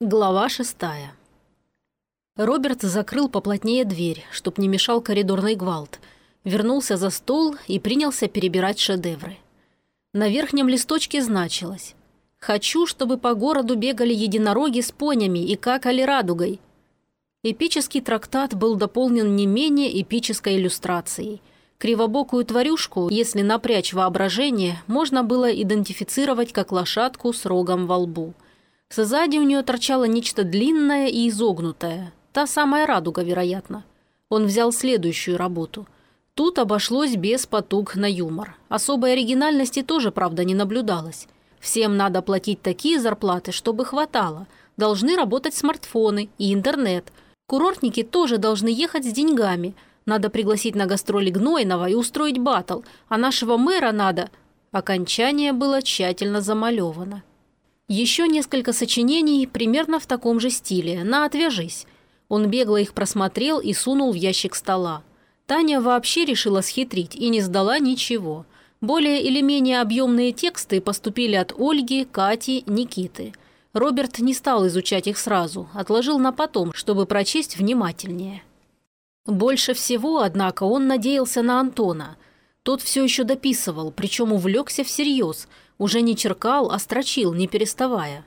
Глава шестая. Роберт закрыл поплотнее дверь, чтоб не мешал коридорный гвалт, вернулся за стол и принялся перебирать шедевры. На верхнем листочке значилось «Хочу, чтобы по городу бегали единороги с понями и какали радугой». Эпический трактат был дополнен не менее эпической иллюстрацией. Кривобокую тварюшку, если напрячь воображение, можно было идентифицировать как лошадку с рогом во лбу – Сзади у нее торчало нечто длинное и изогнутое. Та самая радуга, вероятно. Он взял следующую работу. Тут обошлось без потуг на юмор. Особой оригинальности тоже, правда, не наблюдалось. Всем надо платить такие зарплаты, чтобы хватало. Должны работать смартфоны и интернет. Курортники тоже должны ехать с деньгами. Надо пригласить на гастроли Гнойного и устроить батл. А нашего мэра надо... Окончание было тщательно замалевано. Еще несколько сочинений примерно в таком же стиле, на «Отвяжись». Он бегло их просмотрел и сунул в ящик стола. Таня вообще решила схитрить и не сдала ничего. Более или менее объемные тексты поступили от Ольги, Кати, Никиты. Роберт не стал изучать их сразу, отложил на потом, чтобы прочесть внимательнее. Больше всего, однако, он надеялся на Антона. Тот все еще дописывал, причем увлекся всерьез – уже не черкал, а строчил, не переставая.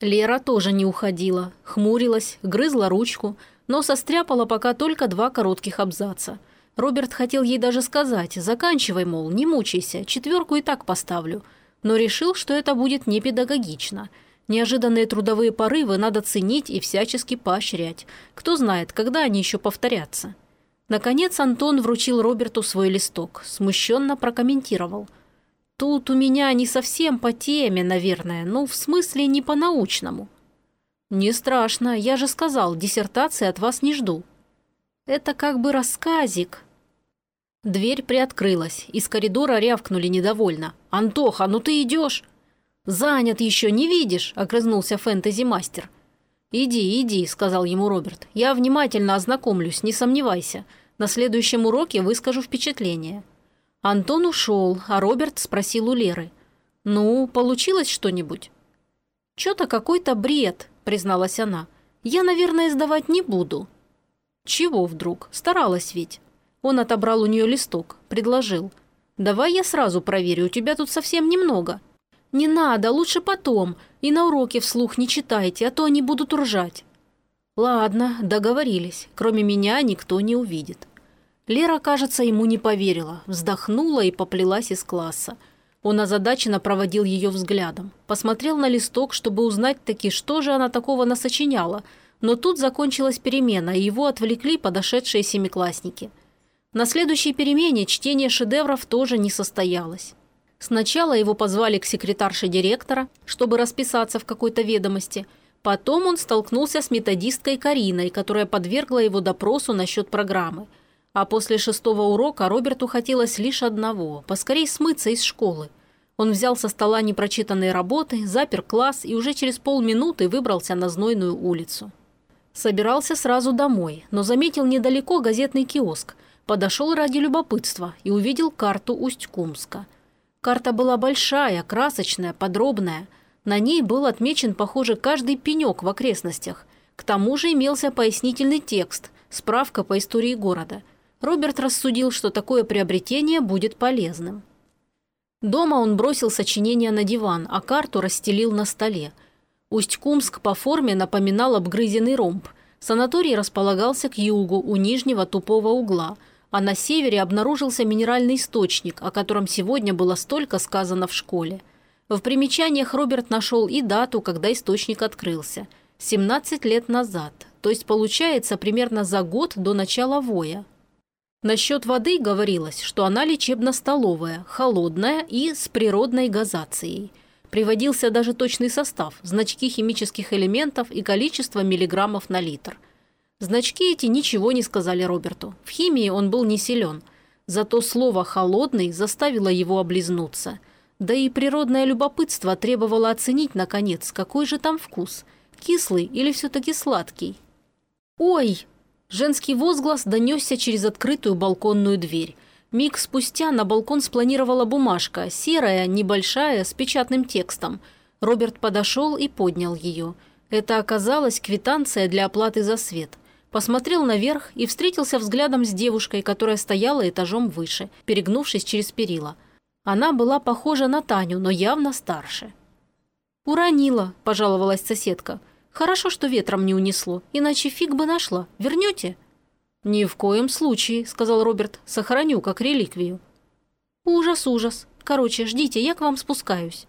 Лера тоже не уходила, хмурилась, грызла ручку, но состряпала пока только два коротких абзаца. Роберт хотел ей даже сказать «заканчивай, мол, не мучайся, четверку и так поставлю», но решил, что это будет непедагогично. Неожиданные трудовые порывы надо ценить и всячески поощрять. Кто знает, когда они еще повторятся. Наконец Антон вручил Роберту свой листок, смущенно прокомментировал – Тут у меня не совсем по теме, наверное, ну, в смысле, не по-научному. Не страшно, я же сказал, диссертации от вас не жду. Это как бы рассказик. Дверь приоткрылась, из коридора рявкнули недовольно. «Антоха, ну ты идешь?» «Занят еще, не видишь?» – огрызнулся фэнтези-мастер. «Иди, иди», – сказал ему Роберт. «Я внимательно ознакомлюсь, не сомневайся. На следующем уроке выскажу впечатление». Антон ушел, а Роберт спросил у Леры. «Ну, получилось что-нибудь?» «Чё-то какой-то бред», – призналась она. «Я, наверное, сдавать не буду». «Чего вдруг? Старалась ведь». Он отобрал у нее листок, предложил. «Давай я сразу проверю, у тебя тут совсем немного». «Не надо, лучше потом. И на уроке вслух не читайте, а то они будут ржать». «Ладно, договорились. Кроме меня никто не увидит». Лера, кажется, ему не поверила, вздохнула и поплелась из класса. Он озадаченно проводил ее взглядом. Посмотрел на листок, чтобы узнать таки, что же она такого насочиняла. Но тут закончилась перемена, и его отвлекли подошедшие семиклассники. На следующей перемене чтение шедевров тоже не состоялось. Сначала его позвали к секретарше директора, чтобы расписаться в какой-то ведомости. Потом он столкнулся с методисткой Кариной, которая подвергла его допросу насчет программы – а после шестого урока Роберту хотелось лишь одного – поскорей смыться из школы. Он взял со стола непрочитанные работы, запер класс и уже через полминуты выбрался на знойную улицу. Собирался сразу домой, но заметил недалеко газетный киоск. Подошел ради любопытства и увидел карту Усть-Кумска. Карта была большая, красочная, подробная. На ней был отмечен, похоже, каждый пенек в окрестностях. К тому же имелся пояснительный текст, справка по истории города – Роберт рассудил, что такое приобретение будет полезным. Дома он бросил сочинение на диван, а карту расстелил на столе. Усть-Кумск по форме напоминал обгрызенный ромб. Санаторий располагался к югу, у нижнего тупого угла, а на севере обнаружился минеральный источник, о котором сегодня было столько сказано в школе. В примечаниях Роберт нашел и дату, когда источник открылся. 17 лет назад, то есть получается примерно за год до начала воя. Насчет воды говорилось, что она лечебно-столовая, холодная и с природной газацией. Приводился даже точный состав, значки химических элементов и количество миллиграммов на литр. Значки эти ничего не сказали Роберту. В химии он был не силен. Зато слово «холодный» заставило его облизнуться. Да и природное любопытство требовало оценить, наконец, какой же там вкус. Кислый или все-таки сладкий? «Ой!» Женский возглас донесся через открытую балконную дверь. Миг спустя на балкон спланировала бумажка, серая, небольшая, с печатным текстом. Роберт подошел и поднял ее. Это оказалась квитанция для оплаты за свет. Посмотрел наверх и встретился взглядом с девушкой, которая стояла этажом выше, перегнувшись через перила. Она была похожа на Таню, но явно старше. «Уронила», – пожаловалась соседка. «Хорошо, что ветром не унесло, иначе фиг бы нашла. Вернете?» «Ни в коем случае», – сказал Роберт. «Сохраню, как реликвию». «Ужас, ужас. Короче, ждите, я к вам спускаюсь».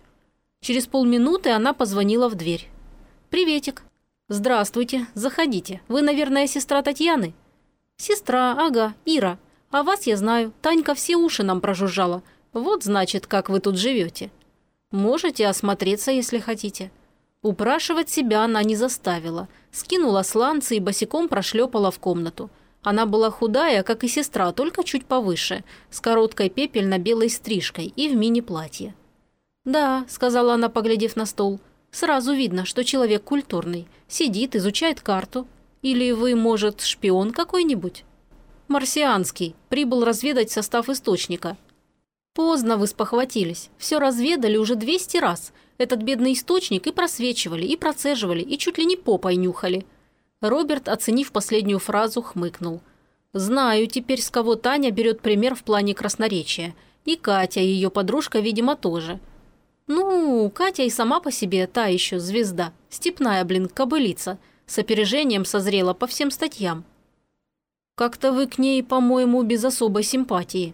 Через полминуты она позвонила в дверь. «Приветик». «Здравствуйте, заходите. Вы, наверное, сестра Татьяны?» «Сестра, ага, Ира. А вас я знаю. Танька все уши нам прожужжала. Вот, значит, как вы тут живете. Можете осмотреться, если хотите». Упрашивать себя она не заставила. Скинула сланцы и босиком прошлепала в комнату. Она была худая, как и сестра, только чуть повыше, с короткой пепельно-белой стрижкой и в мини-платье. «Да», – сказала она, поглядев на стол, – «сразу видно, что человек культурный. Сидит, изучает карту. Или вы, может, шпион какой-нибудь?» «Марсианский. Прибыл разведать состав источника». «Поздно вы спохватились. Все разведали уже 200 раз. Этот бедный источник и просвечивали, и процеживали, и чуть ли не попой нюхали». Роберт, оценив последнюю фразу, хмыкнул. «Знаю теперь, с кого Таня берет пример в плане красноречия. И Катя, ее подружка, видимо, тоже». Ну, Катя и сама по себе та еще звезда. Степная, блин, кобылица. С опережением созрела по всем статьям. Как-то вы к ней, по-моему, без особой симпатии.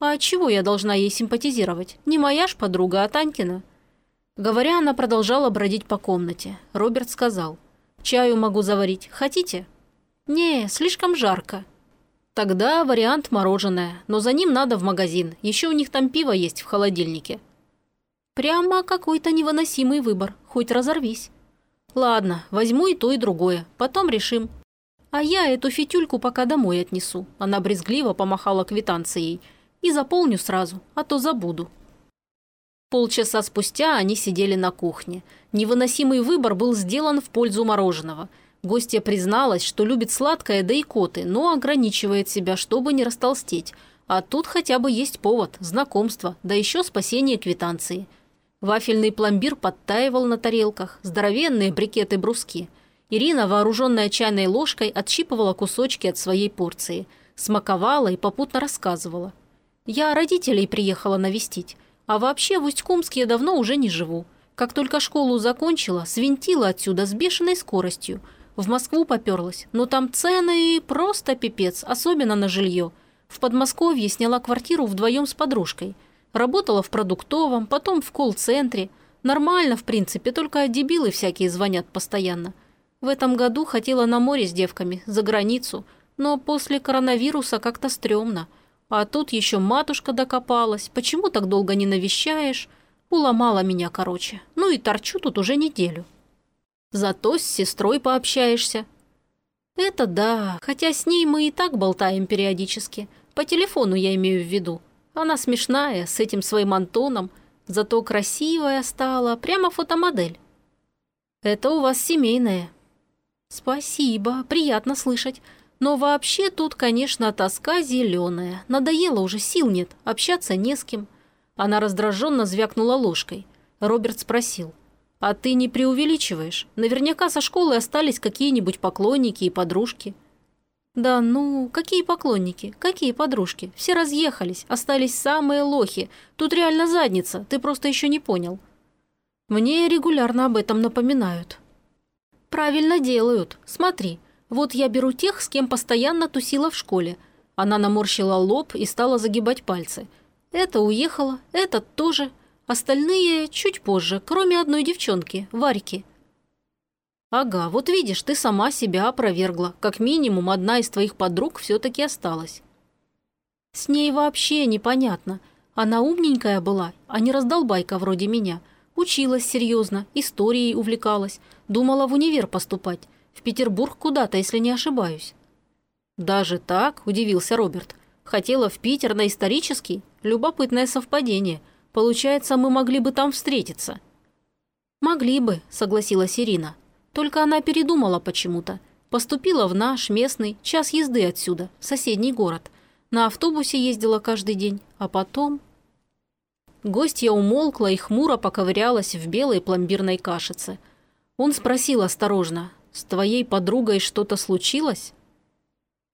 А чего я должна ей симпатизировать? Не моя ж подруга, а Танькина. Говоря, она продолжала бродить по комнате. Роберт сказал. «Чаю могу заварить. Хотите?» «Не, слишком жарко». «Тогда вариант мороженое, но за ним надо в магазин. Еще у них там пиво есть в холодильнике». Прямо какой-то невыносимый выбор, хоть разорвись. Ладно, возьму и то, и другое, потом решим. А я эту фитюльку пока домой отнесу. Она брезгливо помахала квитанцией. И заполню сразу, а то забуду. Полчаса спустя они сидели на кухне. Невыносимый выбор был сделан в пользу мороженого. Гостья призналась, что любит сладкое, да и коты, но ограничивает себя, чтобы не растолстеть. А тут хотя бы есть повод, знакомство, да еще спасение квитанции – Вафельный пломбир подтаивал на тарелках, здоровенные брикеты-бруски. Ирина, вооруженная чайной ложкой, отщипывала кусочки от своей порции, смаковала и попутно рассказывала. «Я родителей приехала навестить, а вообще в Усть-Кумске я давно уже не живу. Как только школу закончила, свинтила отсюда с бешеной скоростью. В Москву поперлась, но там цены просто пипец, особенно на жилье. В Подмосковье сняла квартиру вдвоем с подружкой – Работала в продуктовом, потом в колл-центре. Нормально, в принципе, только дебилы всякие звонят постоянно. В этом году хотела на море с девками, за границу, но после коронавируса как-то стрёмно. А тут еще матушка докопалась. Почему так долго не навещаешь? Уломала меня, короче. Ну и торчу тут уже неделю. Зато с сестрой пообщаешься. Это да, хотя с ней мы и так болтаем периодически. По телефону я имею в виду. Она смешная, с этим своим Антоном, зато красивая стала, прямо фотомодель. Это у вас семейное. Спасибо, приятно слышать. Но вообще тут, конечно, тоска зеленая. Надоело уже, сил нет, общаться не с кем. Она раздраженно звякнула ложкой. Роберт спросил. «А ты не преувеличиваешь? Наверняка со школы остались какие-нибудь поклонники и подружки». «Да ну, какие поклонники, какие подружки? Все разъехались, остались самые лохи. Тут реально задница, ты просто еще не понял». Мне регулярно об этом напоминают. «Правильно делают. Смотри, вот я беру тех, с кем постоянно тусила в школе». Она наморщила лоб и стала загибать пальцы. «Это уехала, этот тоже. Остальные чуть позже, кроме одной девчонки, Варьки. «Ага, вот видишь, ты сама себя опровергла. Как минимум, одна из твоих подруг все-таки осталась». «С ней вообще непонятно. Она умненькая была, а не раздолбайка вроде меня. Училась серьезно, историей увлекалась. Думала в универ поступать. В Петербург куда-то, если не ошибаюсь». «Даже так?» – удивился Роберт. «Хотела в Питер на исторический? Любопытное совпадение. Получается, мы могли бы там встретиться». «Могли бы», – согласилась Ирина. Только она передумала почему-то. Поступила в наш, местный, час езды отсюда, в соседний город. На автобусе ездила каждый день, а потом... Гостья умолкла и хмуро поковырялась в белой пломбирной кашице. Он спросил осторожно, «С твоей подругой что-то случилось?»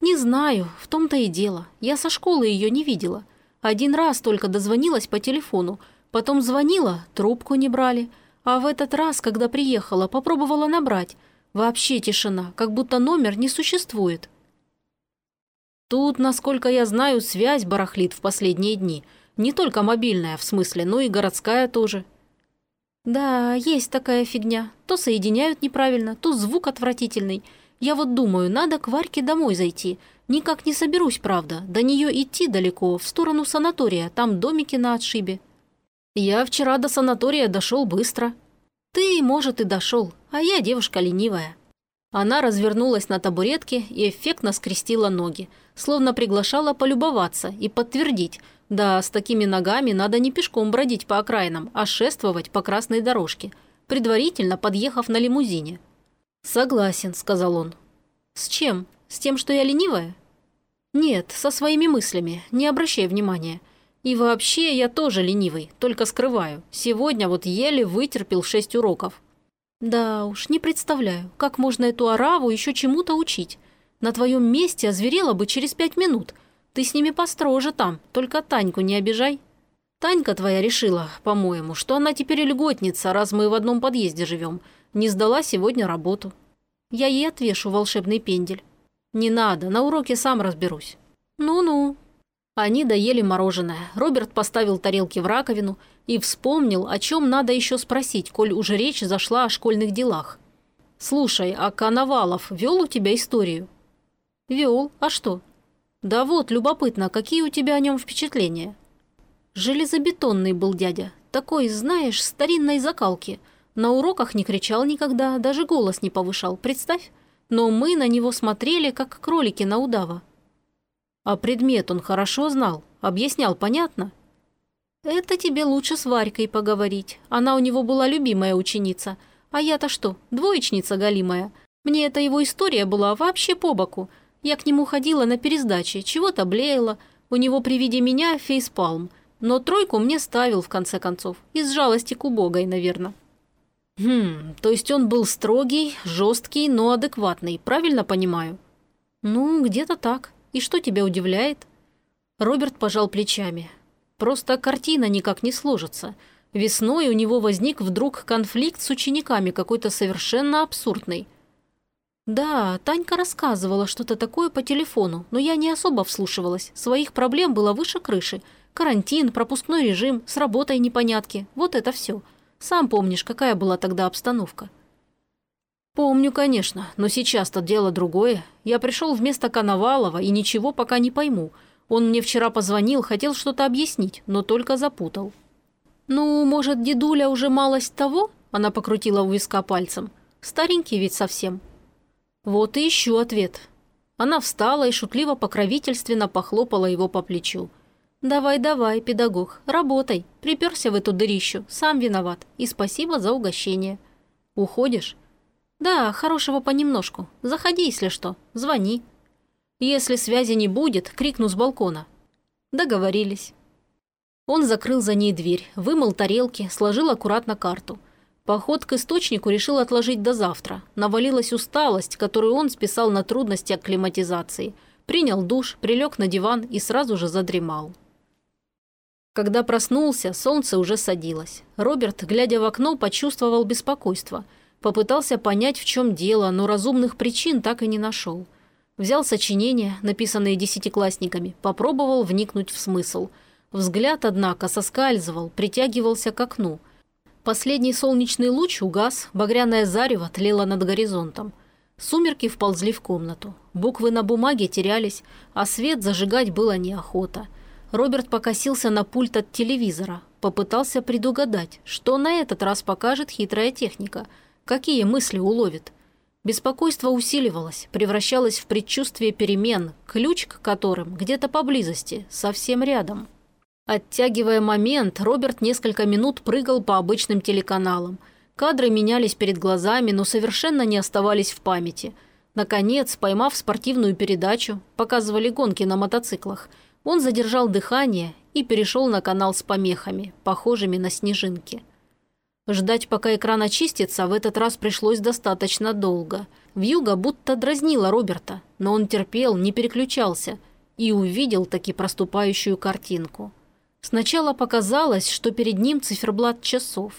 «Не знаю, в том-то и дело. Я со школы ее не видела. Один раз только дозвонилась по телефону, потом звонила, трубку не брали. А в этот раз, когда приехала, попробовала набрать. Вообще тишина, как будто номер не существует». Тут, насколько я знаю, связь барахлит в последние дни. Не только мобильная, в смысле, но и городская тоже. Да, есть такая фигня. То соединяют неправильно, то звук отвратительный. Я вот думаю, надо к Варьке домой зайти. Никак не соберусь, правда. До нее идти далеко, в сторону санатория, там домики на отшибе. Я вчера до санатория дошел быстро. Ты, может, и дошел, а я девушка ленивая. Она развернулась на табуретке и эффектно скрестила ноги, словно приглашала полюбоваться и подтвердить, да, с такими ногами надо не пешком бродить по окраинам, а шествовать по красной дорожке, предварительно подъехав на лимузине. «Согласен», — сказал он. «С чем? С тем, что я ленивая?» «Нет, со своими мыслями, не обращай внимания. И вообще я тоже ленивый, только скрываю. Сегодня вот еле вытерпел шесть уроков. Да уж, не представляю, как можно эту ораву еще чему-то учить. На твоем месте озверела бы через пять минут. Ты с ними построже там, только Таньку не обижай. Танька твоя решила, по-моему, что она теперь льготница, раз мы в одном подъезде живем. Не сдала сегодня работу. Я ей отвешу волшебный пендель. Не надо, на уроке сам разберусь. Ну-ну, они доели мороженое. Роберт поставил тарелки в раковину и вспомнил, о чем надо еще спросить, коль уже речь зашла о школьных делах. «Слушай, а Коновалов вел у тебя историю?» «Вел. А что?» «Да вот, любопытно, какие у тебя о нем впечатления?» «Железобетонный был дядя. Такой, знаешь, старинной закалки. На уроках не кричал никогда, даже голос не повышал, представь. Но мы на него смотрели, как кролики на удава. А предмет он хорошо знал? Объяснял понятно? Это тебе лучше с Варькой поговорить. Она у него была любимая ученица. А я-то что, двоечница галимая? Мне эта его история была вообще по боку. Я к нему ходила на пересдаче, чего-то блеяла. У него при виде меня фейспалм. Но тройку мне ставил, в конце концов. Из жалости к убогой, наверное. Хм, то есть он был строгий, жесткий, но адекватный, правильно понимаю? Ну, где-то так. И что тебя удивляет?» Роберт пожал плечами. «Просто картина никак не сложится. Весной у него возник вдруг конфликт с учениками, какой-то совершенно абсурдный. «Да, Танька рассказывала что-то такое по телефону, но я не особо вслушивалась. Своих проблем было выше крыши. Карантин, пропускной режим, с работой непонятки. Вот это все. Сам помнишь, какая была тогда обстановка?» «Помню, конечно, но сейчас-то дело другое. Я пришел вместо Коновалова и ничего пока не пойму. Он мне вчера позвонил, хотел что-то объяснить, но только запутал». «Ну, может, дедуля уже малость того?» Она покрутила у виска пальцем. «Старенький ведь совсем». Вот и еще ответ. Она встала и шутливо-покровительственно похлопала его по плечу. «Давай, давай, педагог, работай. Приперся в эту дырищу, сам виноват. И спасибо за угощение. Уходишь?» «Да, хорошего понемножку. Заходи, если что. Звони». «Если связи не будет, крикну с балкона». Договорились. Он закрыл за ней дверь, вымыл тарелки, сложил аккуратно карту. Поход к источнику решил отложить до завтра. Навалилась усталость, которую он списал на трудности акклиматизации. Принял душ, прилег на диван и сразу же задремал. Когда проснулся, солнце уже садилось. Роберт, глядя в окно, почувствовал беспокойство – Попытался понять, в чем дело, но разумных причин так и не нашел. Взял сочинения, написанные десятиклассниками, попробовал вникнуть в смысл. Взгляд, однако, соскальзывал, притягивался к окну. Последний солнечный луч угас, багряное зарево тлело над горизонтом. Сумерки вползли в комнату. Буквы на бумаге терялись, а свет зажигать было неохота. Роберт покосился на пульт от телевизора, попытался предугадать, что на этот раз покажет хитрая техника – Какие мысли уловит? Беспокойство усиливалось, превращалось в предчувствие перемен, ключ к которым где-то поблизости, совсем рядом. Оттягивая момент, Роберт несколько минут прыгал по обычным телеканалам. Кадры менялись перед глазами, но совершенно не оставались в памяти. Наконец, поймав спортивную передачу, показывали гонки на мотоциклах, он задержал дыхание и перешел на канал с помехами, похожими на снежинки. Ждать, пока экран очистится, в этот раз пришлось достаточно долго. Вьюга будто дразнила Роберта, но он терпел, не переключался и увидел таки проступающую картинку. Сначала показалось, что перед ним циферблат часов.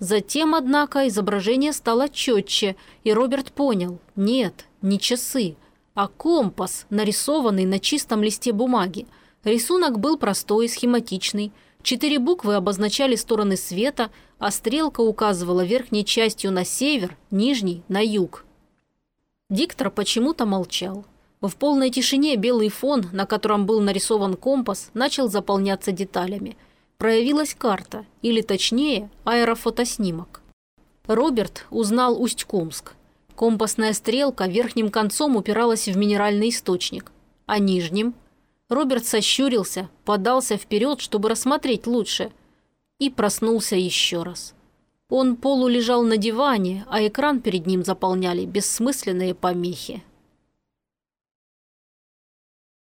Затем, однако, изображение стало четче, и Роберт понял – нет, не часы, а компас, нарисованный на чистом листе бумаги. Рисунок был простой схематичный. Четыре буквы обозначали стороны света, а стрелка указывала верхней частью на север, нижней – на юг. Диктор почему-то молчал. В полной тишине белый фон, на котором был нарисован компас, начал заполняться деталями. Проявилась карта, или точнее, аэрофотоснимок. Роберт узнал Усть-Кумск. Компасная стрелка верхним концом упиралась в минеральный источник, а нижним... Роберт сощурился, подался вперед, чтобы рассмотреть лучше, и проснулся еще раз. Он полулежал на диване, а экран перед ним заполняли бессмысленные помехи.